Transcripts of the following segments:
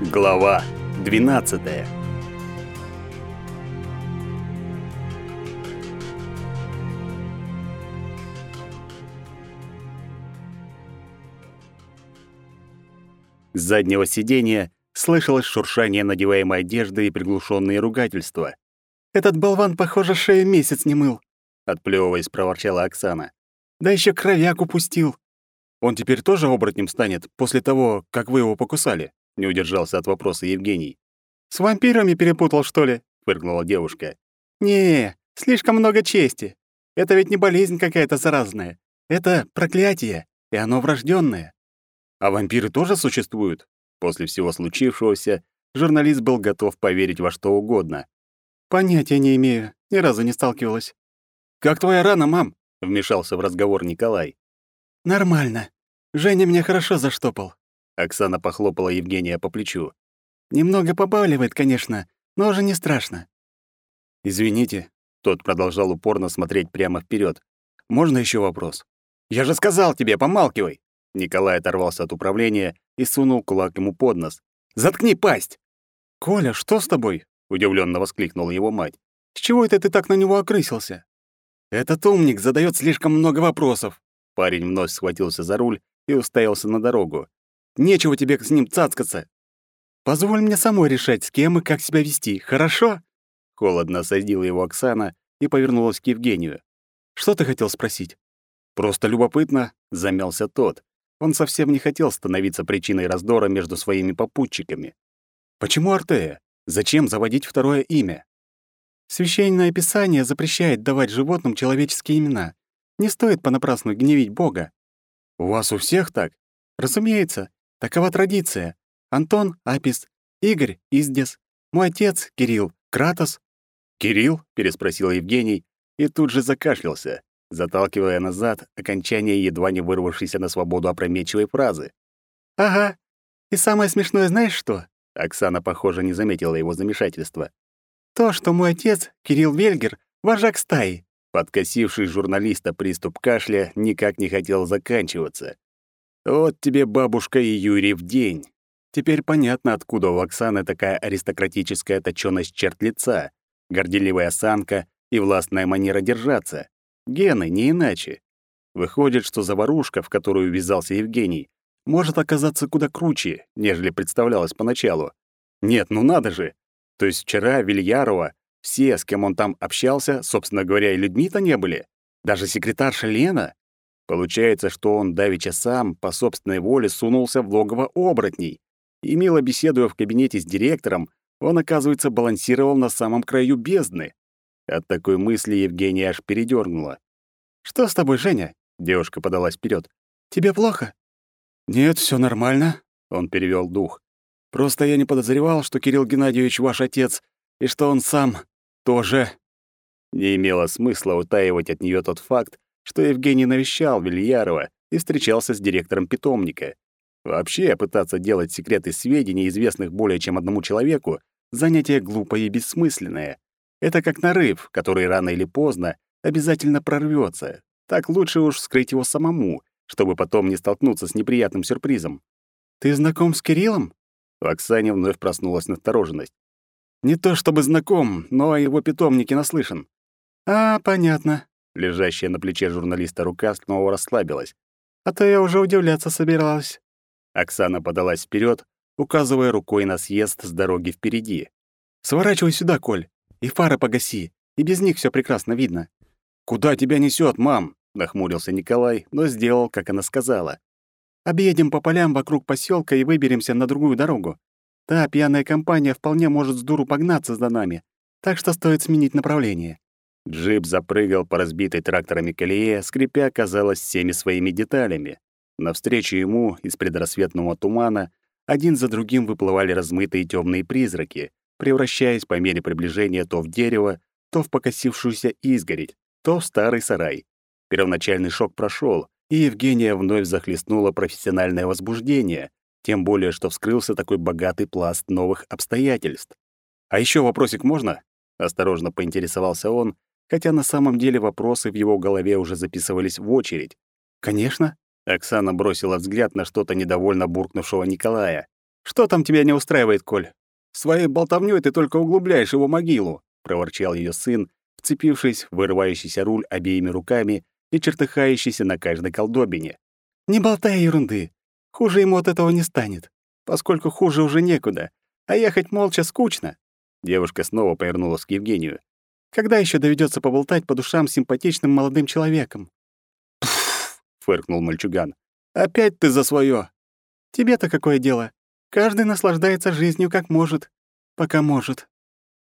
Глава 12. С заднего сиденья слышалось шуршание надеваемой одежды и приглушенные ругательства. «Этот болван, похоже, шею месяц не мыл», — отплёвываясь, проворчала Оксана. «Да еще кровяк упустил». «Он теперь тоже оборотнем станет после того, как вы его покусали?» — не удержался от вопроса Евгений. «С вампирами перепутал, что ли?» — фыркнула девушка. «Не, слишком много чести. Это ведь не болезнь какая-то заразная. Это проклятие, и оно врожденное. А вампиры тоже существуют? После всего случившегося журналист был готов поверить во что угодно. Понятия не имею, ни разу не сталкивалась. Как твоя рана, мам? вмешался в разговор Николай. Нормально. Женя меня хорошо заштопал. Оксана похлопала Евгения по плечу. Немного побаливает, конечно, но уже не страшно. Извините, тот продолжал упорно смотреть прямо вперед. Можно еще вопрос? Я же сказал тебе, помалкивай. Николай оторвался от управления и сунул кулак ему под нос. «Заткни пасть!» «Коля, что с тобой?» — удивленно воскликнула его мать. «С чего это ты так на него окрысился?» «Этот умник задает слишком много вопросов». Парень вновь схватился за руль и уставился на дорогу. «Нечего тебе с ним цацкаться». «Позволь мне самой решать, с кем и как себя вести, хорошо?» Холодно осадила его Оксана и повернулась к Евгению. «Что ты хотел спросить?» «Просто любопытно», — замялся тот. Он совсем не хотел становиться причиной раздора между своими попутчиками. Почему Артея? Зачем заводить второе имя? Священное Писание запрещает давать животным человеческие имена. Не стоит понапрасну гневить Бога. У вас у всех так? Разумеется, такова традиция. Антон — Апис, Игорь — Издес, мой отец — Кирилл, Кратос. «Кирилл?» — переспросил Евгений и тут же закашлялся заталкивая назад окончание едва не вырвавшейся на свободу опрометчивой фразы. «Ага. И самое смешное знаешь что?» Оксана, похоже, не заметила его замешательства. «То, что мой отец, Кирилл Вельгер, вожак стаи». Подкосивший журналиста приступ кашля никак не хотел заканчиваться. «Вот тебе бабушка и Юрий в день». Теперь понятно, откуда у Оксаны такая аристократическая точёность черт лица, горделивая осанка и властная манера держаться. Гены, не иначе. Выходит, что заварушка, в которую ввязался Евгений, может оказаться куда круче, нежели представлялось поначалу. Нет, ну надо же. То есть вчера Вильярова, все, с кем он там общался, собственно говоря, и людьми-то не были. Даже секретарша Лена. Получается, что он давеча сам по собственной воле сунулся в логово оборотней. И, мило беседуя в кабинете с директором, он, оказывается, балансировал на самом краю бездны. От такой мысли Евгения аж передёрнула. «Что с тобой, Женя?» — девушка подалась вперед. «Тебе плохо?» «Нет, все нормально», — он перевел дух. «Просто я не подозревал, что Кирилл Геннадьевич ваш отец, и что он сам тоже...» Не имело смысла утаивать от нее тот факт, что Евгений навещал Вильярова и встречался с директором питомника. Вообще, пытаться делать секреты сведений, известных более чем одному человеку, занятие глупое и бессмысленное. Это как нарыв, который рано или поздно обязательно прорвется. Так лучше уж скрыть его самому, чтобы потом не столкнуться с неприятным сюрпризом. «Ты знаком с Кириллом?» В Оксане вновь проснулась настороженность. «Не то чтобы знаком, но о его питомнике наслышан». «А, понятно». Лежащая на плече журналиста рука снова расслабилась. «А то я уже удивляться собиралась». Оксана подалась вперед, указывая рукой на съезд с дороги впереди. «Сворачивай сюда, Коль. И фары погаси, и без них все прекрасно видно». «Куда тебя несет, мам?» — нахмурился Николай, но сделал, как она сказала. «Объедем по полям вокруг поселка и выберемся на другую дорогу. Та пьяная компания вполне может с дуру погнаться за нами, так что стоит сменить направление». Джип запрыгал по разбитой тракторами колее, скрипя, казалось, всеми своими деталями. Навстречу ему из предрассветного тумана один за другим выплывали размытые темные призраки, превращаясь по мере приближения то в дерево, то в покосившуюся изгородь, то в старый сарай. Первоначальный шок прошел, и Евгения вновь захлестнуло профессиональное возбуждение, тем более что вскрылся такой богатый пласт новых обстоятельств. «А еще вопросик можно?» — осторожно поинтересовался он, хотя на самом деле вопросы в его голове уже записывались в очередь. «Конечно», — Оксана бросила взгляд на что-то недовольно буркнувшего Николая. Что там тебя не устраивает, Коль? Своей болтовнёй ты только углубляешь его могилу, проворчал её сын, вцепившись в вырывающийся руль обеими руками и чертыхающийся на каждой колдобине. «Не болтай ерунды. Хуже ему от этого не станет, поскольку хуже уже некуда, а ехать молча скучно». Девушка снова повернулась к Евгению. «Когда еще доведется поболтать по душам с симпатичным молодым человеком?» «Пф!» — фыркнул мальчуган. «Опять ты за своё. «Тебе-то какое дело? Каждый наслаждается жизнью как может, пока может».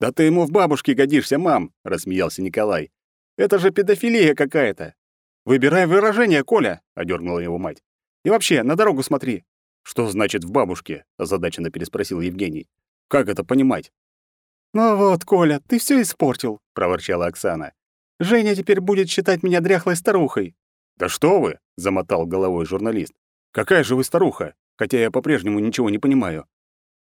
«Да ты ему в бабушке годишься, мам!» — рассмеялся Николай. «Это же педофилия какая-то!» «Выбирай выражение, Коля!» — одернула его мать. «И вообще, на дорогу смотри!» «Что значит «в бабушке»?» — озадаченно переспросил Евгений. «Как это понимать?» «Ну вот, Коля, ты все испортил», — проворчала Оксана. «Женя теперь будет считать меня дряхлой старухой». «Да что вы!» — замотал головой журналист. «Какая же вы старуха? Хотя я по-прежнему ничего не понимаю».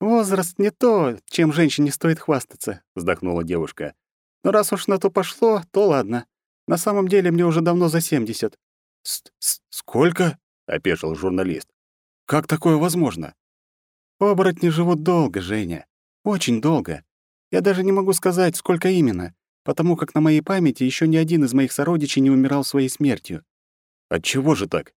«Возраст не то, чем женщине стоит хвастаться», — вздохнула девушка. «Но раз уж на то пошло, то ладно. На самом деле мне уже давно за семьдесят». «Сколько?» — опешил журналист. «Как такое возможно?» «Оборотни живут долго, Женя. Очень долго. Я даже не могу сказать, сколько именно, потому как на моей памяти еще ни один из моих сородичей не умирал своей смертью». «Отчего же так?»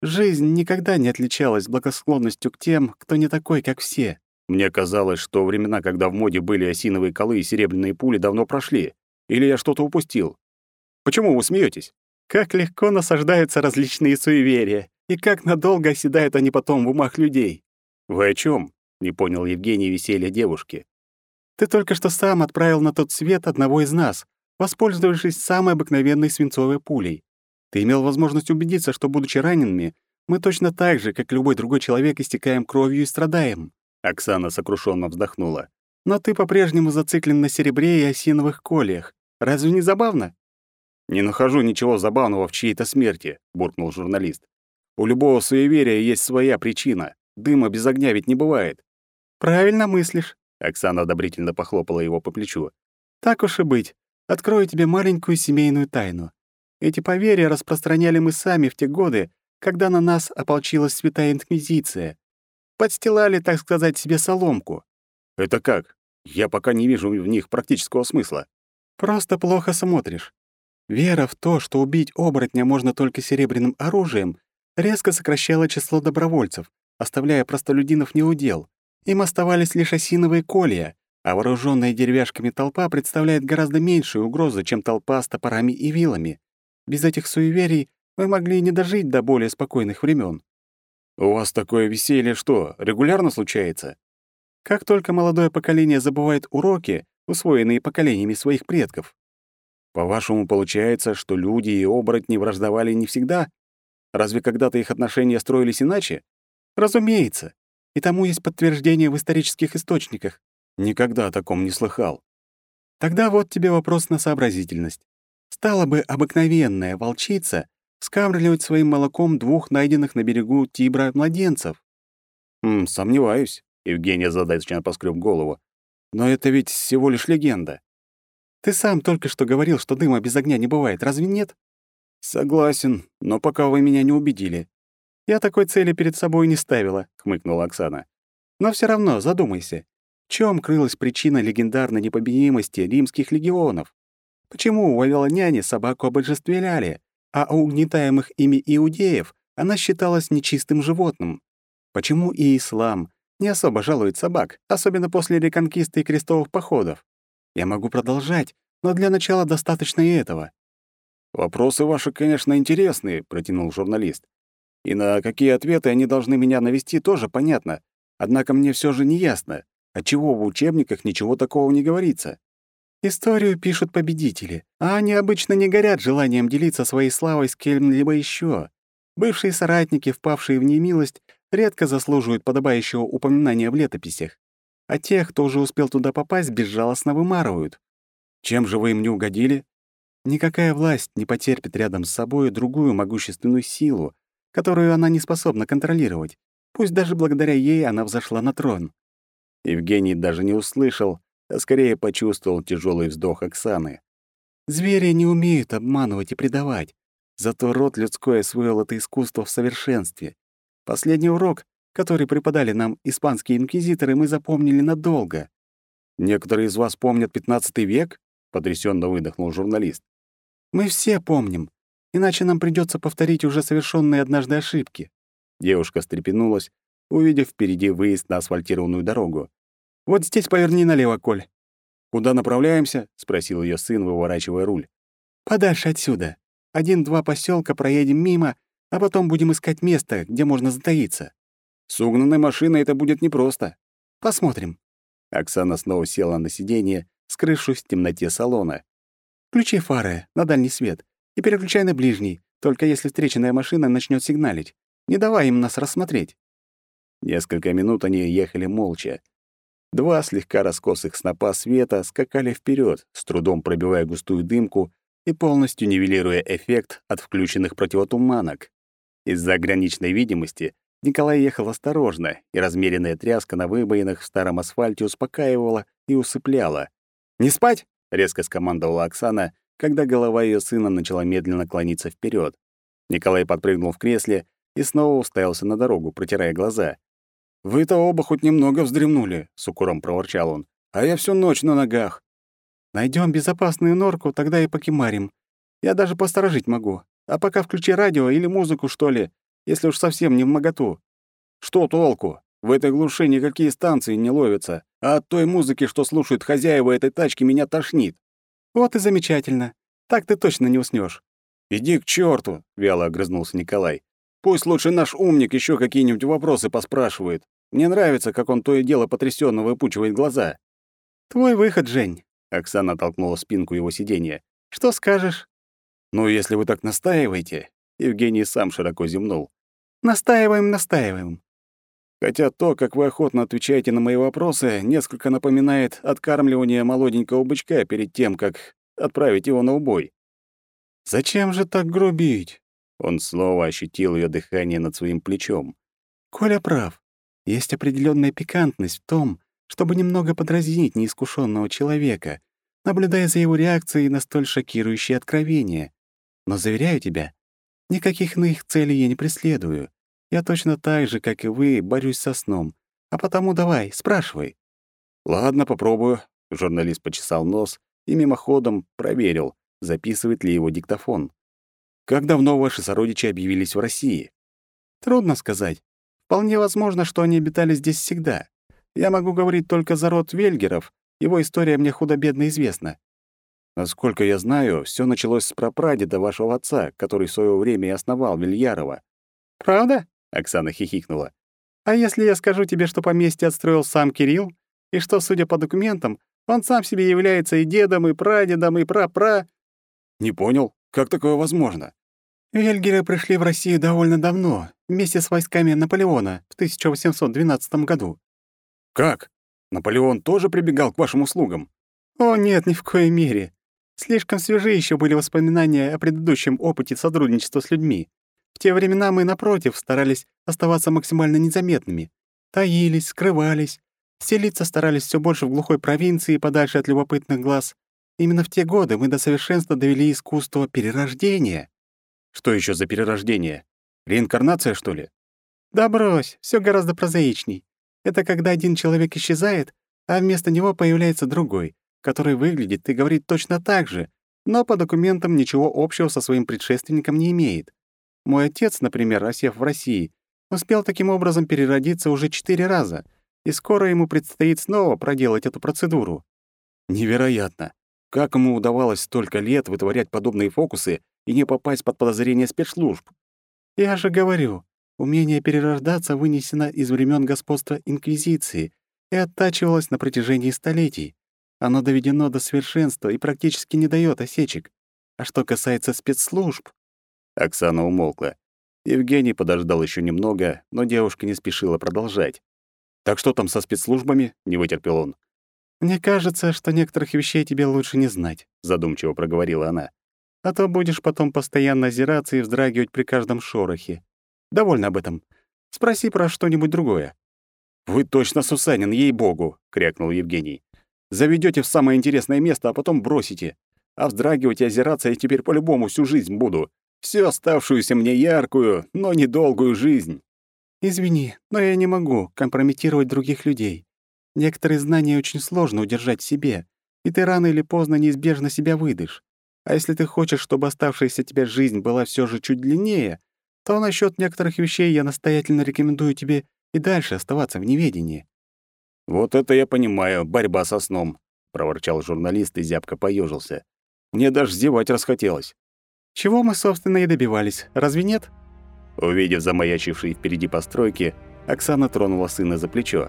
Жизнь никогда не отличалась благосклонностью к тем, кто не такой, как все. Мне казалось, что времена, когда в моде были осиновые колы и серебряные пули, давно прошли. Или я что-то упустил? Почему вы смеетесь? Как легко насаждаются различные суеверия, и как надолго оседают они потом в умах людей. Вы о чем? Не понял Евгений веселья девушки. Ты только что сам отправил на тот свет одного из нас, воспользовавшись самой обыкновенной свинцовой пулей. Ты имел возможность убедиться, что, будучи ранеными, мы точно так же, как любой другой человек, истекаем кровью и страдаем». Оксана сокрушенно вздохнула. «Но ты по-прежнему зациклен на серебре и осиновых колях. Разве не забавно?» «Не нахожу ничего забавного в чьей-то смерти», — буркнул журналист. «У любого суеверия есть своя причина. Дыма без огня ведь не бывает». «Правильно мыслишь», — Оксана одобрительно похлопала его по плечу. «Так уж и быть. Открою тебе маленькую семейную тайну. Эти поверья распространяли мы сами в те годы, когда на нас ополчилась святая инквизиция. Подстилали, так сказать, себе соломку. Это как? Я пока не вижу в них практического смысла. Просто плохо смотришь. Вера в то, что убить оборотня можно только серебряным оружием, резко сокращала число добровольцев, оставляя простолюдинов неудел. Им оставались лишь осиновые колья, а вооруженная деревяшками толпа представляет гораздо меньшую угрозу, чем толпа с топорами и вилами. Без этих суеверий мы могли не дожить до более спокойных времен. У вас такое веселье что, регулярно случается? Как только молодое поколение забывает уроки, усвоенные поколениями своих предков. По-вашему, получается, что люди и оборотни враждовали не всегда? Разве когда-то их отношения строились иначе? Разумеется. И тому есть подтверждение в исторических источниках. Никогда о таком не слыхал. Тогда вот тебе вопрос на сообразительность. Стала бы обыкновенная волчица скармливать своим молоком двух найденных на берегу Тибра младенцев? «Хм, сомневаюсь», — Евгения задачно поскреб голову. «Но это ведь всего лишь легенда». «Ты сам только что говорил, что дыма без огня не бывает, разве нет?» «Согласен, но пока вы меня не убедили». «Я такой цели перед собой не ставила», — хмыкнула Оксана. «Но все равно задумайся, в чем крылась причина легендарной непобедимости римских легионов? Почему у вавилоняне собаку обожествляли, а у угнетаемых ими иудеев она считалась нечистым животным? Почему и ислам не особо жалует собак, особенно после реконкисты и крестовых походов? Я могу продолжать, но для начала достаточно и этого. «Вопросы ваши, конечно, интересные», — протянул журналист. «И на какие ответы они должны меня навести, тоже понятно. Однако мне все же не ясно, отчего в учебниках ничего такого не говорится. Историю пишут победители, а они обычно не горят желанием делиться своей славой с кем-либо еще. Бывшие соратники, впавшие в немилость, редко заслуживают подобающего упоминания в летописях. А тех, кто уже успел туда попасть, безжалостно вымарывают. Чем же вы им не угодили? Никакая власть не потерпит рядом с собой другую могущественную силу, которую она не способна контролировать. Пусть даже благодаря ей она взошла на трон. Евгений даже не услышал, а скорее почувствовал тяжелый вздох Оксаны. «Звери не умеют обманывать и предавать. Зато род людской освоил это искусство в совершенстве. Последний урок, которые преподали нам испанские инквизиторы, мы запомнили надолго. Некоторые из вас помнят пятнадцатый век? потрясенно выдохнул журналист. Мы все помним, иначе нам придется повторить уже совершенные однажды ошибки. Девушка встрепенулась, увидев впереди выезд на асфальтированную дорогу. Вот здесь поверни налево, Коль. Куда направляемся? спросил ее сын, выворачивая руль. Подальше отсюда. Один-два поселка проедем мимо, а потом будем искать место, где можно затаиться. С угнанной машиной это будет непросто. Посмотрим. Оксана снова села на сиденье, скрывшись в темноте салона. «Включи фары на дальний свет и переключай на ближний, только если встреченная машина начнет сигналить. Не давай им нас рассмотреть». Несколько минут они ехали молча. Два слегка раскосых снопа света скакали вперед, с трудом пробивая густую дымку и полностью нивелируя эффект от включенных противотуманок. Из-за ограниченной видимости Николай ехал осторожно, и размеренная тряска на выбоинах в старом асфальте успокаивала и усыпляла. «Не спать!» — резко скомандовала Оксана, когда голова ее сына начала медленно клониться вперед. Николай подпрыгнул в кресле и снова уставился на дорогу, протирая глаза. «Вы-то оба хоть немного вздремнули», — с укором проворчал он. «А я всю ночь на ногах». Найдем безопасную норку, тогда и покемарим. Я даже посторожить могу. А пока включи радио или музыку, что ли если уж совсем не в моготу. Что толку? В этой глуши никакие станции не ловятся, а от той музыки, что слушают хозяева этой тачки, меня тошнит. Вот и замечательно. Так ты точно не уснешь. Иди к черту, вяло огрызнулся Николай. Пусть лучше наш умник еще какие-нибудь вопросы поспрашивает. Мне нравится, как он то и дело потрясенно выпучивает глаза. Твой выход, Жень. Оксана толкнула спинку его сиденья. Что скажешь? Ну, если вы так настаиваете, Евгений сам широко зевнул. Настаиваем, настаиваем. Хотя то, как вы охотно отвечаете на мои вопросы, несколько напоминает откармливание молоденького бычка перед тем, как отправить его на убой. Зачем же так грубить? Он снова ощутил ее дыхание над своим плечом. Коля прав. Есть определенная пикантность в том, чтобы немного подразнить неискушенного человека, наблюдая за его реакцией на столь шокирующие откровения. Но заверяю тебя, Никаких иных целей я не преследую. Я точно так же, как и вы, борюсь со сном. А потому давай, спрашивай». «Ладно, попробую». Журналист почесал нос и мимоходом проверил, записывает ли его диктофон. «Как давно ваши сородичи объявились в России?» «Трудно сказать. Вполне возможно, что они обитали здесь всегда. Я могу говорить только за род Вельгеров. Его история мне худо-бедно известна. Насколько я знаю, все началось с прапрадеда вашего отца, который в свое время и основал Вильярова. «Правда?» — Оксана хихикнула. «А если я скажу тебе, что поместье отстроил сам Кирилл, и что, судя по документам, он сам себе является и дедом, и прадедом, и прапра...» «Не понял, как такое возможно?» Вельгеры пришли в Россию довольно давно, вместе с войсками Наполеона в 1812 году. «Как? Наполеон тоже прибегал к вашим услугам?» «О, нет, ни в коей мере. Слишком свежи еще были воспоминания о предыдущем опыте сотрудничества с людьми. В те времена мы, напротив, старались оставаться максимально незаметными. Таились, скрывались. Селиться старались все больше в глухой провинции, подальше от любопытных глаз. Именно в те годы мы до совершенства довели искусство перерождения. Что еще за перерождение? Реинкарнация, что ли? Да брось, все гораздо прозаичней. Это когда один человек исчезает, а вместо него появляется другой, который выглядит и говорит точно так же, но по документам ничего общего со своим предшественником не имеет. Мой отец, например, осев в России, успел таким образом переродиться уже четыре раза, и скоро ему предстоит снова проделать эту процедуру. Невероятно! Как ему удавалось столько лет вытворять подобные фокусы и не попасть под подозрение спецслужб? Я же говорю, умение перерождаться вынесено из времен господства Инквизиции и оттачивалось на протяжении столетий. Оно доведено до совершенства и практически не дает осечек. А что касается спецслужб...» Оксана умолкла. Евгений подождал еще немного, но девушка не спешила продолжать. «Так что там со спецслужбами?» — не вытерпел он. «Мне кажется, что некоторых вещей тебе лучше не знать», — задумчиво проговорила она. «А то будешь потом постоянно озираться и вздрагивать при каждом шорохе. Довольно об этом. Спроси про что-нибудь другое». «Вы точно Сусанин, ей-богу!» — крякнул Евгений. Заведете в самое интересное место, а потом бросите. А вздрагивать и озираться я теперь по-любому всю жизнь буду. Всю оставшуюся мне яркую, но недолгую жизнь. Извини, но я не могу компрометировать других людей. Некоторые знания очень сложно удержать в себе, и ты рано или поздно неизбежно себя выдашь. А если ты хочешь, чтобы оставшаяся тебе жизнь была все же чуть длиннее, то насчет некоторых вещей я настоятельно рекомендую тебе и дальше оставаться в неведении». «Вот это я понимаю, борьба со сном», — проворчал журналист и зябко поежился. «Мне даже зевать расхотелось». «Чего мы, собственно, и добивались, разве нет?» Увидев замаячившие впереди постройки, Оксана тронула сына за плечо.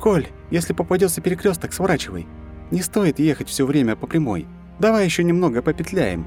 «Коль, если попадётся перекрёсток, сворачивай. Не стоит ехать всё время по прямой. Давай ещё немного попетляем.